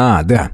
А, да.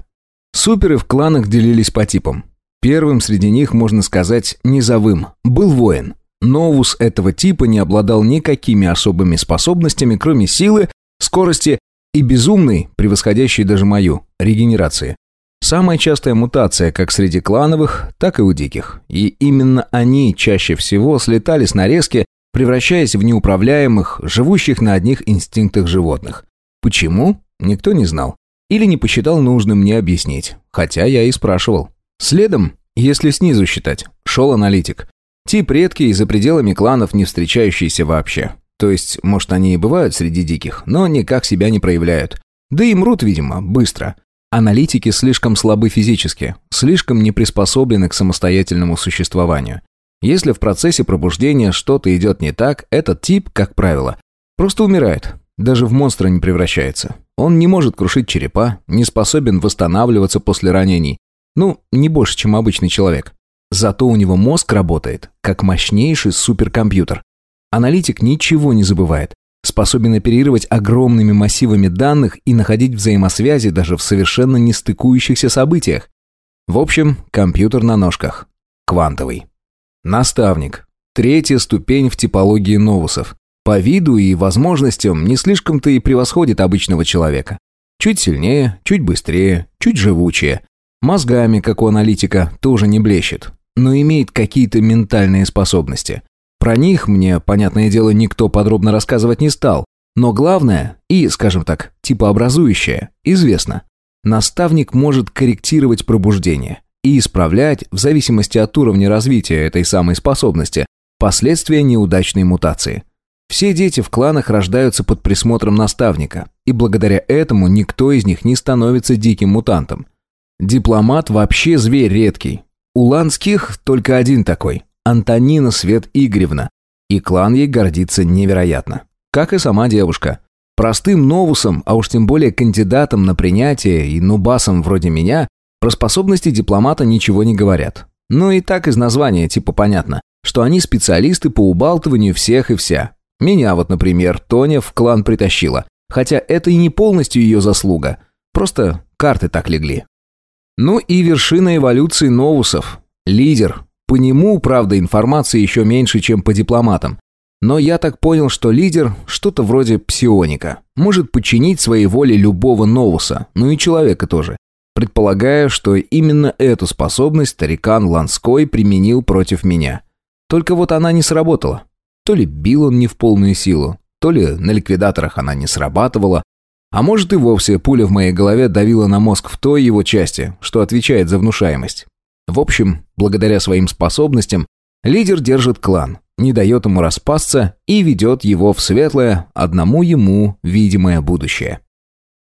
Суперы в кланах делились по типам. Первым среди них, можно сказать, низовым, был воин. Новус этого типа не обладал никакими особыми способностями, кроме силы, скорости и безумной, превосходящей даже мою, регенерации. Самая частая мутация как среди клановых, так и у диких. И именно они чаще всего слетали с нарезки, превращаясь в неуправляемых, живущих на одних инстинктах животных. Почему? Никто не знал. Или не посчитал нужным мне объяснить, хотя я и спрашивал. Следом, если снизу считать, шел аналитик. Тип редкий, за пределами кланов не встречающийся вообще. То есть, может, они и бывают среди диких, но никак себя не проявляют. Да и мрут, видимо, быстро. Аналитики слишком слабы физически, слишком не приспособлены к самостоятельному существованию. Если в процессе пробуждения что-то идет не так, этот тип, как правило, просто умирает, даже в монстра не превращается. Он не может крушить черепа, не способен восстанавливаться после ранений. Ну, не больше, чем обычный человек. Зато у него мозг работает, как мощнейший суперкомпьютер. Аналитик ничего не забывает, способен оперировать огромными массивами данных и находить взаимосвязи даже в совершенно не стыкующихся событиях. В общем, компьютер на ножках. Квантовый. Наставник. Третья ступень в типологии новусов. По виду и возможностям не слишком-то и превосходит обычного человека. Чуть сильнее, чуть быстрее, чуть живучее. Мозгами, как у аналитика, тоже не блещет, но имеет какие-то ментальные способности – про них мне, понятное дело, никто подробно рассказывать не стал. Но главное, и, скажем так, типообразующее, известно. Наставник может корректировать пробуждение и исправлять, в зависимости от уровня развития этой самой способности, последствия неудачной мутации. Все дети в кланах рождаются под присмотром наставника, и благодаря этому никто из них не становится диким мутантом. Дипломат вообще зверь редкий. У ланских только один такой Антонина Свет Игоревна, и клан ей гордится невероятно. Как и сама девушка. Простым новусом, а уж тем более кандидатом на принятие и нубасом вроде меня, про способности дипломата ничего не говорят. Ну и так из названия типа понятно, что они специалисты по убалтыванию всех и вся. Меня вот, например, Тоня в клан притащила, хотя это и не полностью ее заслуга, просто карты так легли. Ну и вершина эволюции новусов. Лидер, по нему, правда, информации еще меньше, чем по дипломатам. Но я так понял, что лидер – что-то вроде псионика. Может подчинить своей воле любого новуса, ну и человека тоже. Предполагаю, что именно эту способность старикан Ланской применил против меня. Только вот она не сработала. То ли бил он не в полную силу, то ли на ликвидаторах она не срабатывала, а может и вовсе пуля в моей голове давила на мозг в той его части, что отвечает за внушаемость. В общем, благодаря своим способностям, лидер держит клан, не дает ему распасться и ведет его в светлое, одному ему видимое будущее.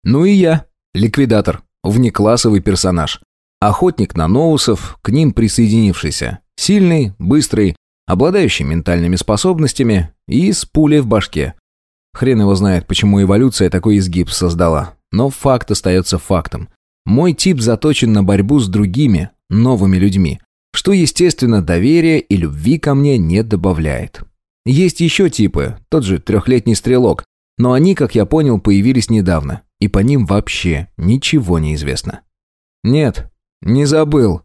Ну и я, ликвидатор, внеклассовый персонаж. Охотник на ноусов, к ним присоединившийся. Сильный, быстрый, обладающий ментальными способностями и с пулей в башке. Хрен его знает, почему эволюция такой изгиб создала. Но факт остается фактом. Мой тип заточен на борьбу с другими, новыми людьми, что, естественно, доверия и любви ко мне не добавляет. Есть еще типы, тот же трехлетний стрелок, но они, как я понял, появились недавно, и по ним вообще ничего не известно. Нет, не забыл.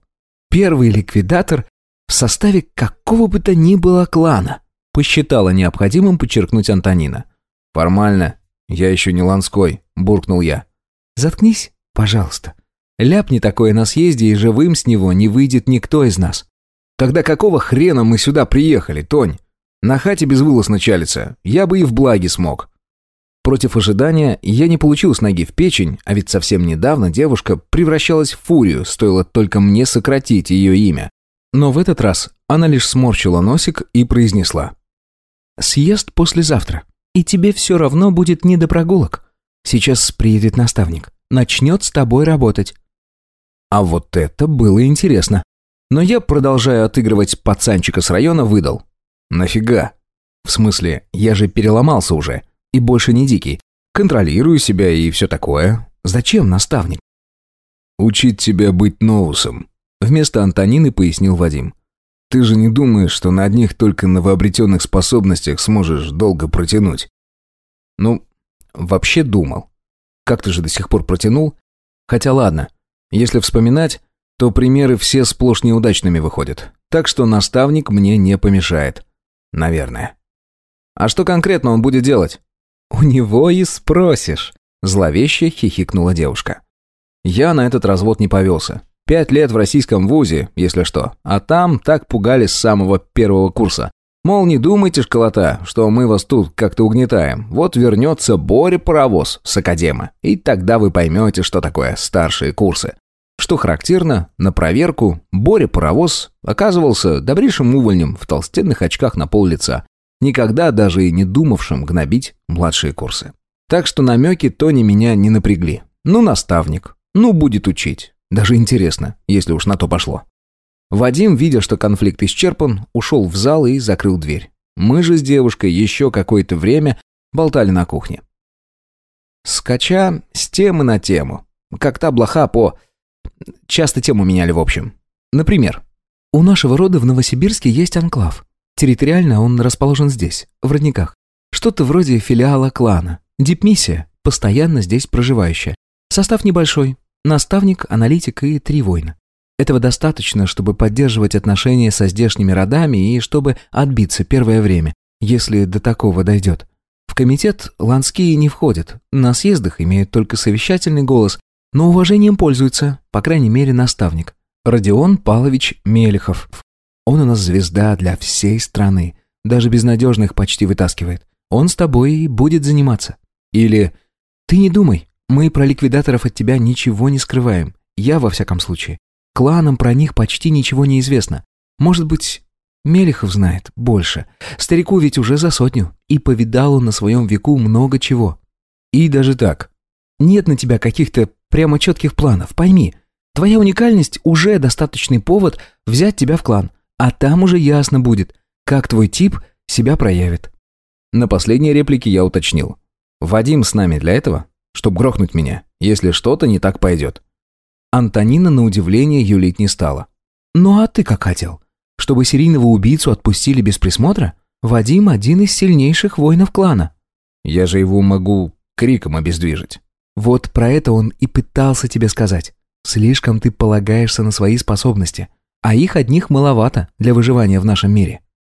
Первый ликвидатор в составе какого бы то ни было клана, посчитала необходимым подчеркнуть Антонина. Формально, я еще не Ланской, буркнул я. Заткнись, пожалуйста. Ляпни такое на съезде, и живым с него не выйдет никто из нас. Тогда какого хрена мы сюда приехали, Тонь? На хате безвылазно чалится, я бы и в благе смог. Против ожидания я не получил с ноги в печень, а ведь совсем недавно девушка превращалась в фурию, стоило только мне сократить ее имя. Но в этот раз она лишь сморщила носик и произнесла. «Съезд послезавтра, и тебе все равно будет не до прогулок. Сейчас приедет наставник, начнет с тобой работать. А вот это было интересно. Но я, продолжая отыгрывать пацанчика с района, выдал. Нафига? В смысле, я же переломался уже. И больше не дикий. Контролирую себя и все такое. Зачем наставник? Учить тебя быть новусом. Вместо Антонины пояснил Вадим. Ты же не думаешь, что на одних только новообретенных способностях сможешь долго протянуть? Ну, вообще думал. Как ты же до сих пор протянул? Хотя ладно, если вспоминать, то примеры все сплошь неудачными выходят. Так что наставник мне не помешает. Наверное. А что конкретно он будет делать? У него и спросишь. Зловеще хихикнула девушка. Я на этот развод не повелся. Пять лет в российском вузе, если что. А там так пугали с самого первого курса. Мол, не думайте, школота, что мы вас тут как-то угнетаем. Вот вернется Боря-паровоз с академа, и тогда вы поймете, что такое старшие курсы. Что характерно, на проверку Боря-паровоз оказывался добрейшим увольнем в толстенных очках на пол лица, никогда даже и не думавшим гнобить младшие курсы. Так что намеки Тони меня не напрягли. Ну, наставник. Ну, будет учить. Даже интересно, если уж на то пошло. Вадим, видя, что конфликт исчерпан, ушел в зал и закрыл дверь. Мы же с девушкой еще какое-то время болтали на кухне. Скача с темы на тему. Как та блоха по... Часто тему меняли в общем. Например, у нашего рода в Новосибирске есть анклав. Территориально он расположен здесь, в родниках. Что-то вроде филиала клана. Дипмиссия, постоянно здесь проживающая. Состав небольшой. Наставник, аналитик и три воина. Этого достаточно, чтобы поддерживать отношения со здешними родами и чтобы отбиться первое время, если до такого дойдет. В комитет ланские не входят, на съездах имеют только совещательный голос, но уважением пользуется, по крайней мере, наставник. Родион Павлович Мелехов. Он у нас звезда для всей страны, даже безнадежных почти вытаскивает. Он с тобой и будет заниматься. Или «Ты не думай, мы про ликвидаторов от тебя ничего не скрываем, я во всяком случае. Кланам про них почти ничего не известно. Может быть, Мелехов знает больше. Старику ведь уже за сотню, и повидал он на своем веку много чего. И даже так. Нет на тебя каких-то прямо четких планов, пойми. Твоя уникальность уже достаточный повод взять тебя в клан, а там уже ясно будет, как твой тип себя проявит. На последней реплике я уточнил. Вадим с нами для этого, чтобы грохнуть меня, если что-то не так пойдет. Антонина на удивление юлить не стала. «Ну а ты как хотел? Чтобы серийного убийцу отпустили без присмотра? Вадим один из сильнейших воинов клана». «Я же его могу криком обездвижить». «Вот про это он и пытался тебе сказать. Слишком ты полагаешься на свои способности, а их одних маловато для выживания в нашем мире.